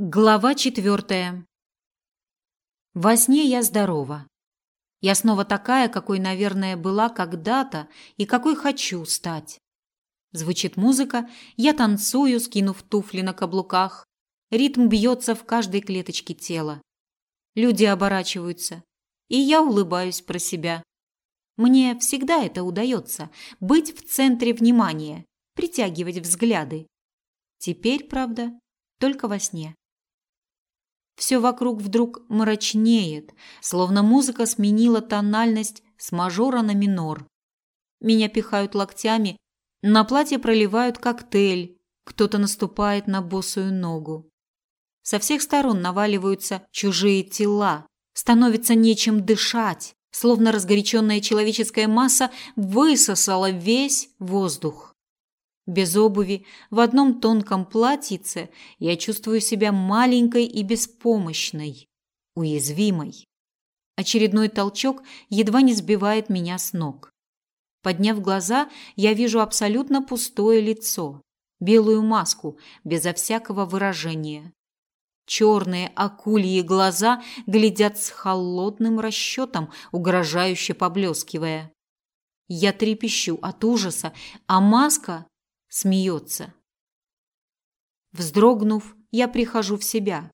Глава четвертая. Во сне я здорова. Я снова такая, какой, наверное, была когда-то и какой хочу стать. Звучит музыка, я танцую, скинув туфли на каблуках. Ритм бьется в каждой клеточке тела. Люди оборачиваются, и я улыбаюсь про себя. Мне всегда это удается быть в центре внимания, притягивать взгляды. Теперь, правда, только во сне. Все вокруг вдруг мрачнеет, словно музыка сменила тональность с мажора на минор. Меня пихают локтями, на платье проливают коктейль, кто-то наступает на босую ногу. Со всех сторон наваливаются чужие тела, становится нечем дышать, словно разгоряченная человеческая масса высосала весь воздух. Без обуви, в одном тонком платьице я чувствую себя маленькой и беспомощной, уязвимой. Очередной толчок едва не сбивает меня с ног. Подняв глаза, я вижу абсолютно пустое лицо, белую маску, безо всякого выражения. Черные акульи глаза глядят с холодным расчетом, угрожающе поблескивая. Я трепещу от ужаса, а маска смеется. Вздрогнув, я прихожу в себя.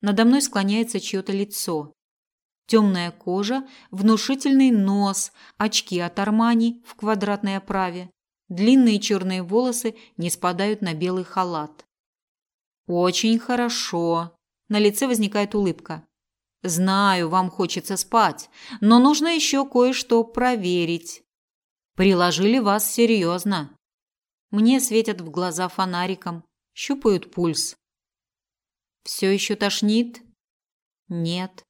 Надо мной склоняется чье-то лицо. Темная кожа, внушительный нос, очки от Армани в квадратной оправе. Длинные черные волосы не спадают на белый халат. Очень хорошо. На лице возникает улыбка. Знаю, вам хочется спать, но нужно еще кое-что проверить. Приложили вас серьезно. Мне светят в глаза фонариком, щупают пульс. Все еще тошнит? Нет.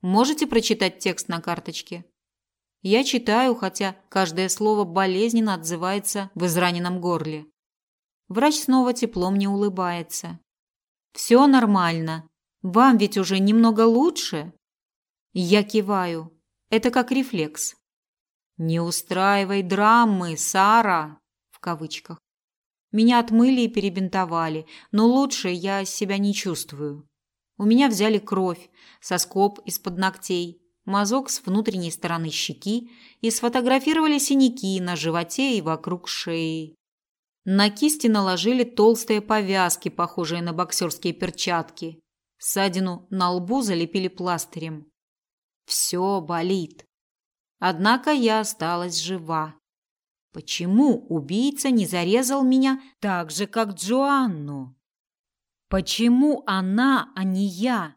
Можете прочитать текст на карточке? Я читаю, хотя каждое слово болезненно отзывается в израненном горле. Врач снова тепло мне улыбается. Все нормально. Вам ведь уже немного лучше? Я киваю. Это как рефлекс. Не устраивай драмы, Сара в кавычках. Меня отмыли и перебинтовали, но лучше я себя не чувствую. У меня взяли кровь, соскоб из-под ногтей, мазок с внутренней стороны щеки и сфотографировали синяки на животе и вокруг шеи. На кисти наложили толстые повязки, похожие на боксерские перчатки. Ссадину на лбу залепили пластырем. Все болит. Однако я осталась жива. Почему убийца не зарезал меня так же, как Джоанну? Почему она, а не я?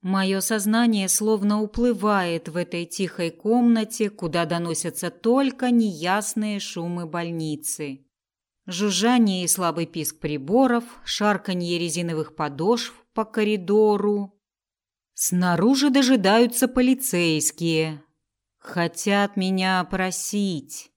Мое сознание словно уплывает в этой тихой комнате, куда доносятся только неясные шумы больницы. Жужжание и слабый писк приборов, шарканье резиновых подошв по коридору. Снаружи дожидаются полицейские. Хотят меня просить.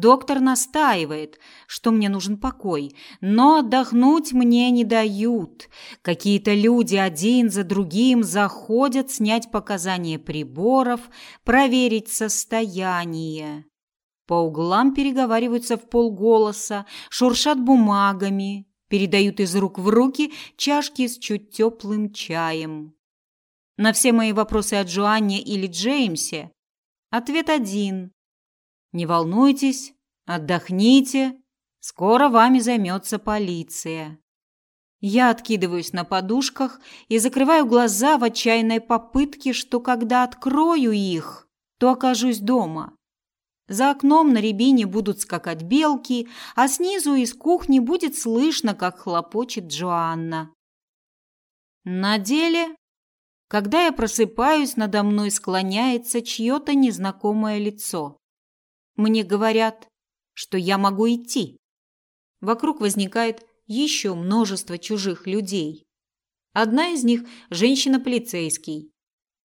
Доктор настаивает, что мне нужен покой, но отдохнуть мне не дают. Какие-то люди один за другим заходят снять показания приборов, проверить состояние. По углам переговариваются в полголоса, шуршат бумагами, передают из рук в руки чашки с чуть теплым чаем. На все мои вопросы о Джоанне или Джеймсе ответ один не волнуйтесь, отдохните, скоро вами займется полиция. Я откидываюсь на подушках и закрываю глаза в отчаянной попытке, что когда открою их, то окажусь дома. За окном на рябине будут скакать белки, а снизу из кухни будет слышно, как хлопочет Джоанна. На деле, когда я просыпаюсь, надо мной склоняется чье-то незнакомое лицо. Мне говорят, что я могу идти. Вокруг возникает еще множество чужих людей. Одна из них – женщина-полицейский.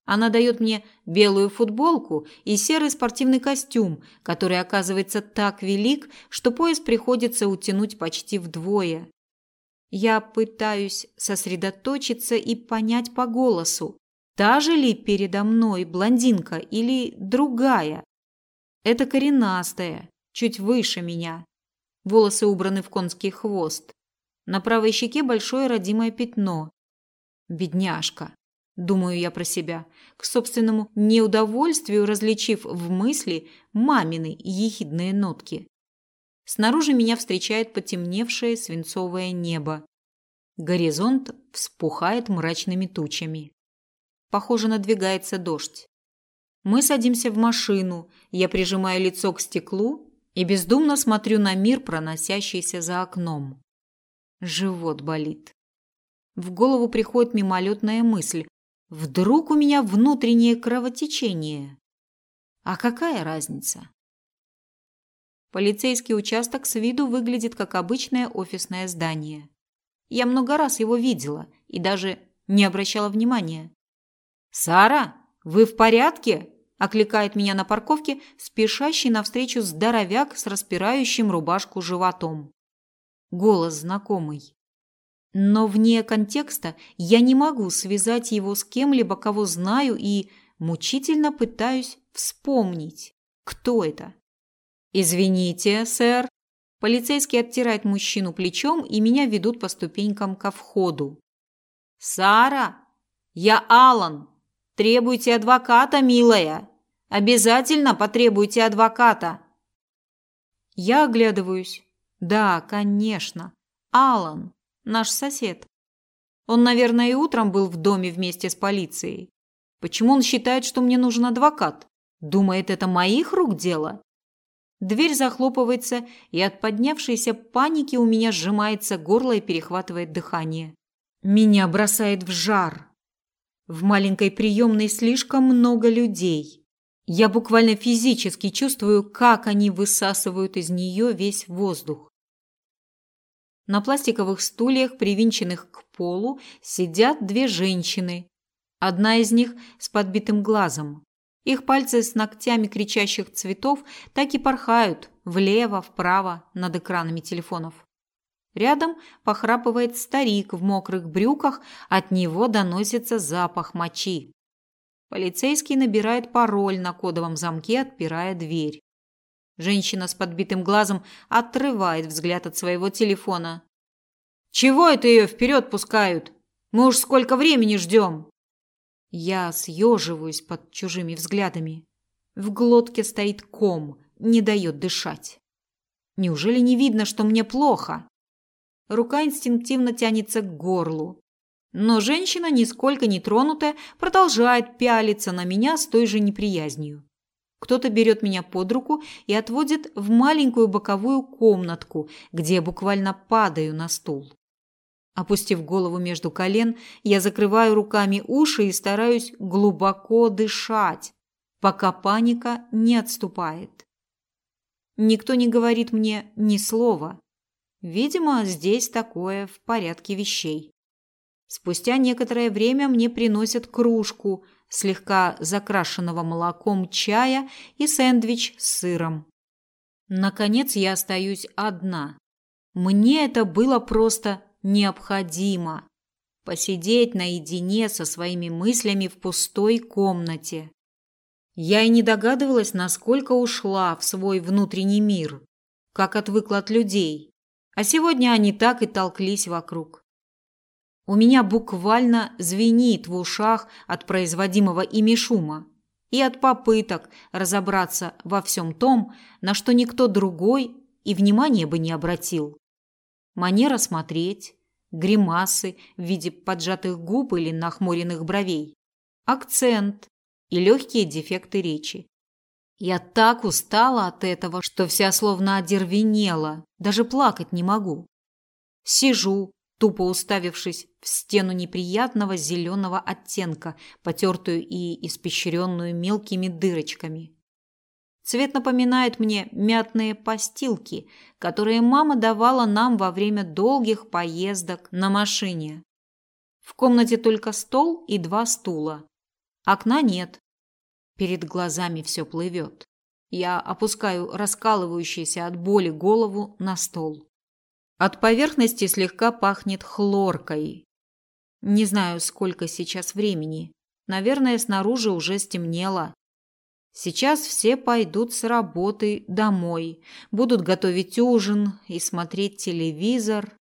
Она дает мне белую футболку и серый спортивный костюм, который оказывается так велик, что пояс приходится утянуть почти вдвое. Я пытаюсь сосредоточиться и понять по голосу, та же ли передо мной блондинка или другая. Это коренастая, чуть выше меня. Волосы убраны в конский хвост. На правой щеке большое родимое пятно. Бедняжка, думаю я про себя, к собственному неудовольствию различив в мысли мамины ехидные нотки. Снаружи меня встречает потемневшее свинцовое небо. Горизонт вспухает мрачными тучами. Похоже, надвигается дождь. Мы садимся в машину, я прижимаю лицо к стеклу и бездумно смотрю на мир, проносящийся за окном. Живот болит. В голову приходит мимолетная мысль. Вдруг у меня внутреннее кровотечение? А какая разница? Полицейский участок с виду выглядит как обычное офисное здание. Я много раз его видела и даже не обращала внимания. «Сара, вы в порядке?» – окликает меня на парковке спешащий навстречу здоровяк с распирающим рубашку животом. Голос знакомый. Но вне контекста я не могу связать его с кем-либо, кого знаю, и мучительно пытаюсь вспомнить, кто это. «Извините, сэр». Полицейский оттирает мужчину плечом, и меня ведут по ступенькам ко входу. «Сара, я Алан. Требуйте адвоката, милая. Обязательно потребуйте адвоката». Я оглядываюсь. Да, конечно. Алан, наш сосед. Он, наверное, и утром был в доме вместе с полицией. Почему он считает, что мне нужен адвокат? Думает, это моих рук дело? Дверь захлопывается, и от поднявшейся паники у меня сжимается горло и перехватывает дыхание. Меня бросает в жар. В маленькой приемной слишком много людей. Я буквально физически чувствую, как они высасывают из нее весь воздух. На пластиковых стульях, привинченных к полу, сидят две женщины. Одна из них с подбитым глазом. Их пальцы с ногтями кричащих цветов так и порхают влево, вправо над экранами телефонов. Рядом похрапывает старик в мокрых брюках, от него доносится запах мочи. Полицейский набирает пароль на кодовом замке, отпирая дверь. Женщина с подбитым глазом отрывает взгляд от своего телефона. «Чего это ее вперед пускают? Мы уж сколько времени ждем!» Я съеживаюсь под чужими взглядами. В глотке стоит ком, не дает дышать. Неужели не видно, что мне плохо? Рука инстинктивно тянется к горлу. Но женщина, нисколько не тронутая, продолжает пялиться на меня с той же неприязнью. Кто-то берет меня под руку и отводит в маленькую боковую комнатку, где я буквально падаю на стул. Опустив голову между колен, я закрываю руками уши и стараюсь глубоко дышать, пока паника не отступает. Никто не говорит мне ни слова. Видимо, здесь такое в порядке вещей. Спустя некоторое время мне приносят кружку слегка закрашенного молоком чая и сэндвич с сыром. Наконец я остаюсь одна. Мне это было просто необходимо посидеть наедине со своими мыслями в пустой комнате. Я и не догадывалась, насколько ушла в свой внутренний мир, как отвыкла от людей. А сегодня они так и толклись вокруг. У меня буквально звенит в ушах от производимого ими шума и от попыток разобраться во всем том, на что никто другой и внимания бы не обратил манера смотреть, гримасы в виде поджатых губ или нахмуренных бровей, акцент и легкие дефекты речи. Я так устала от этого, что вся словно одервенела, даже плакать не могу. Сижу, тупо уставившись в стену неприятного зеленого оттенка, потертую и испещренную мелкими дырочками. Цвет напоминает мне мятные постилки, которые мама давала нам во время долгих поездок на машине. В комнате только стол и два стула. Окна нет. Перед глазами все плывет. Я опускаю раскалывающуюся от боли голову на стол. От поверхности слегка пахнет хлоркой. Не знаю, сколько сейчас времени. Наверное, снаружи уже стемнело. Сейчас все пойдут с работы домой, будут готовить ужин и смотреть телевизор.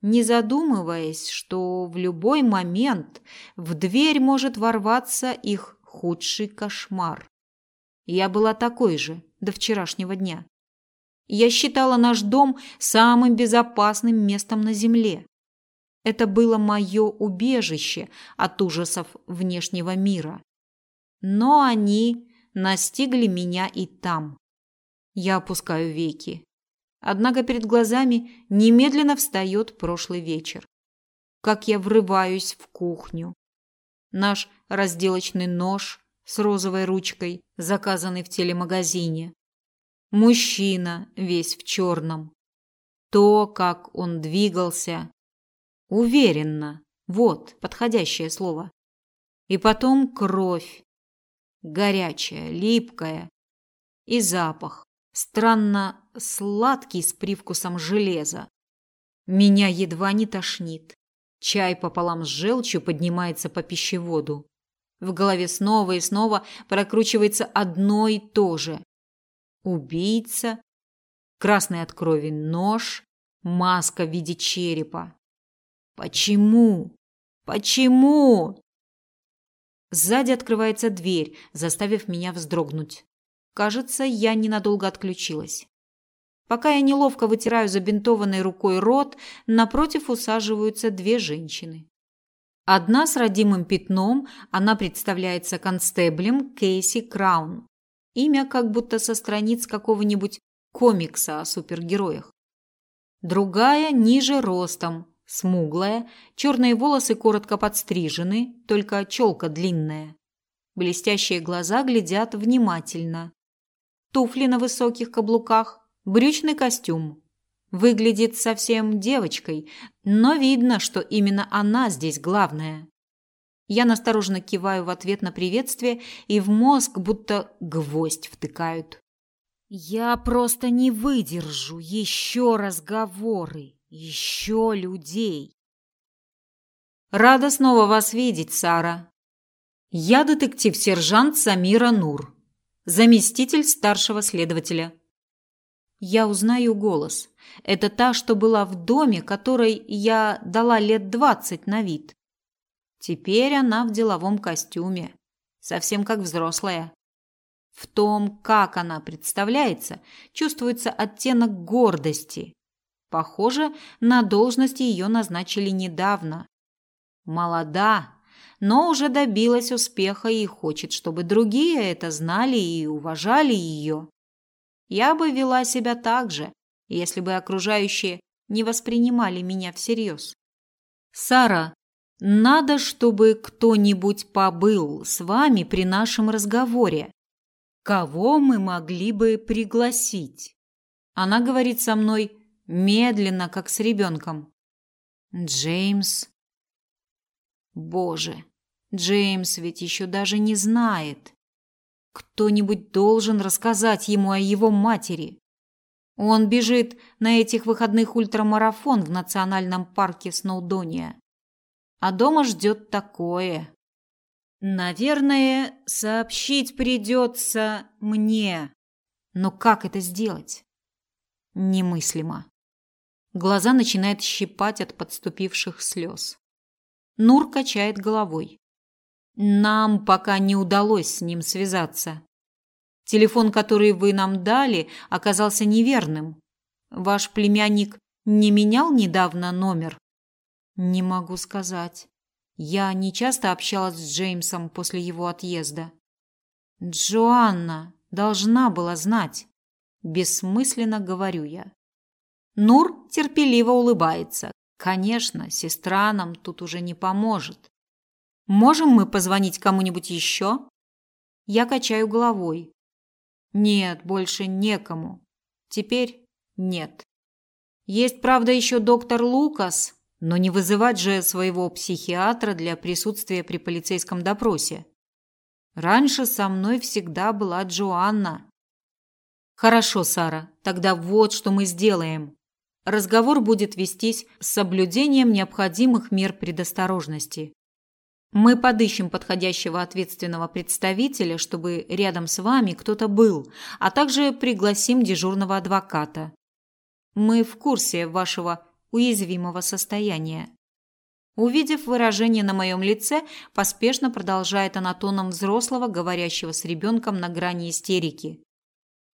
не задумываясь, что в любой момент в дверь может ворваться их худший кошмар. Я была такой же до вчерашнего дня. Я считала наш дом самым безопасным местом на земле. Это было мое убежище от ужасов внешнего мира. Но они настигли меня и там. Я опускаю веки. Однако перед глазами немедленно встает прошлый вечер. Как я врываюсь в кухню. Наш разделочный нож с розовой ручкой, заказанный в телемагазине. Мужчина весь в черном. То, как он двигался. Уверенно. Вот подходящее слово. И потом кровь. Горячая, липкая. И запах. Странно сладкий с привкусом железа. Меня едва не тошнит. Чай пополам с желчью поднимается по пищеводу. В голове снова и снова прокручивается одно и то же. Убийца, красный от крови нож, маска в виде черепа. Почему? Почему? Сзади открывается дверь, заставив меня вздрогнуть. Кажется, я ненадолго отключилась. Пока я неловко вытираю забинтованной рукой рот, напротив усаживаются две женщины. Одна с родимым пятном, она представляется констеблем Кейси Краун. Имя как будто со страниц какого-нибудь комикса о супергероях. Другая ниже ростом, смуглая, черные волосы коротко подстрижены, только челка длинная. Блестящие глаза глядят внимательно. Туфли на высоких каблуках, брючный костюм, Выглядит совсем девочкой, но видно, что именно она здесь главная. Я настороженно киваю в ответ на приветствие, и в мозг будто гвоздь втыкают. Я просто не выдержу еще разговоры, еще людей. Рада снова вас видеть, Сара. Я детектив-сержант Самира Нур, заместитель старшего следователя. Я узнаю голос. Это та, что была в доме, которой я дала лет двадцать на вид. Теперь она в деловом костюме, совсем как взрослая. В том, как она представляется, чувствуется оттенок гордости. Похоже, на должность ее назначили недавно. Молода, но уже добилась успеха и хочет, чтобы другие это знали и уважали ее. Я бы вела себя так же, если бы окружающие не воспринимали меня всерьез. Сара, надо, чтобы кто-нибудь побыл с вами при нашем разговоре. Кого мы могли бы пригласить? Она говорит со мной медленно, как с ребенком. Джеймс. Боже, Джеймс ведь еще даже не знает. Кто-нибудь должен рассказать ему о его матери. Он бежит на этих выходных ультрамарафон в национальном парке Сноудония. А дома ждет такое. Наверное, сообщить придется мне. Но как это сделать? Немыслимо. Глаза начинают щипать от подступивших слез. Нур качает головой. Нам пока не удалось с ним связаться. Телефон, который вы нам дали, оказался неверным. Ваш племянник не менял недавно номер? Не могу сказать. Я не часто общалась с Джеймсом после его отъезда. Джоанна должна была знать. Бессмысленно говорю я. Нур терпеливо улыбается. Конечно, сестра нам тут уже не поможет. Можем мы позвонить кому-нибудь еще? Я качаю головой. Нет, больше некому. Теперь нет. Есть, правда, еще доктор Лукас, но не вызывать же своего психиатра для присутствия при полицейском допросе. Раньше со мной всегда была Джоанна. Хорошо, Сара, тогда вот что мы сделаем. Разговор будет вестись с соблюдением необходимых мер предосторожности. Мы подыщем подходящего ответственного представителя, чтобы рядом с вами кто-то был, а также пригласим дежурного адвоката. Мы в курсе вашего уязвимого состояния. Увидев выражение на моем лице, поспешно продолжает она тоном взрослого, говорящего с ребенком на грани истерики.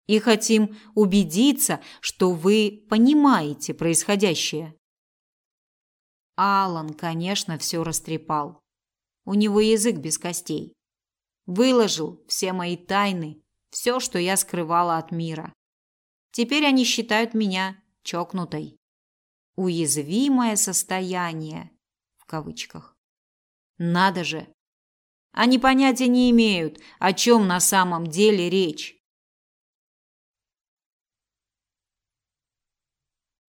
И хотим убедиться, что вы понимаете происходящее. Алан, конечно, все растрепал. У него язык без костей. Выложил все мои тайны, все, что я скрывала от мира. Теперь они считают меня чокнутой. Уязвимое состояние в кавычках. Надо же. Они понятия не имеют, о чем на самом деле речь.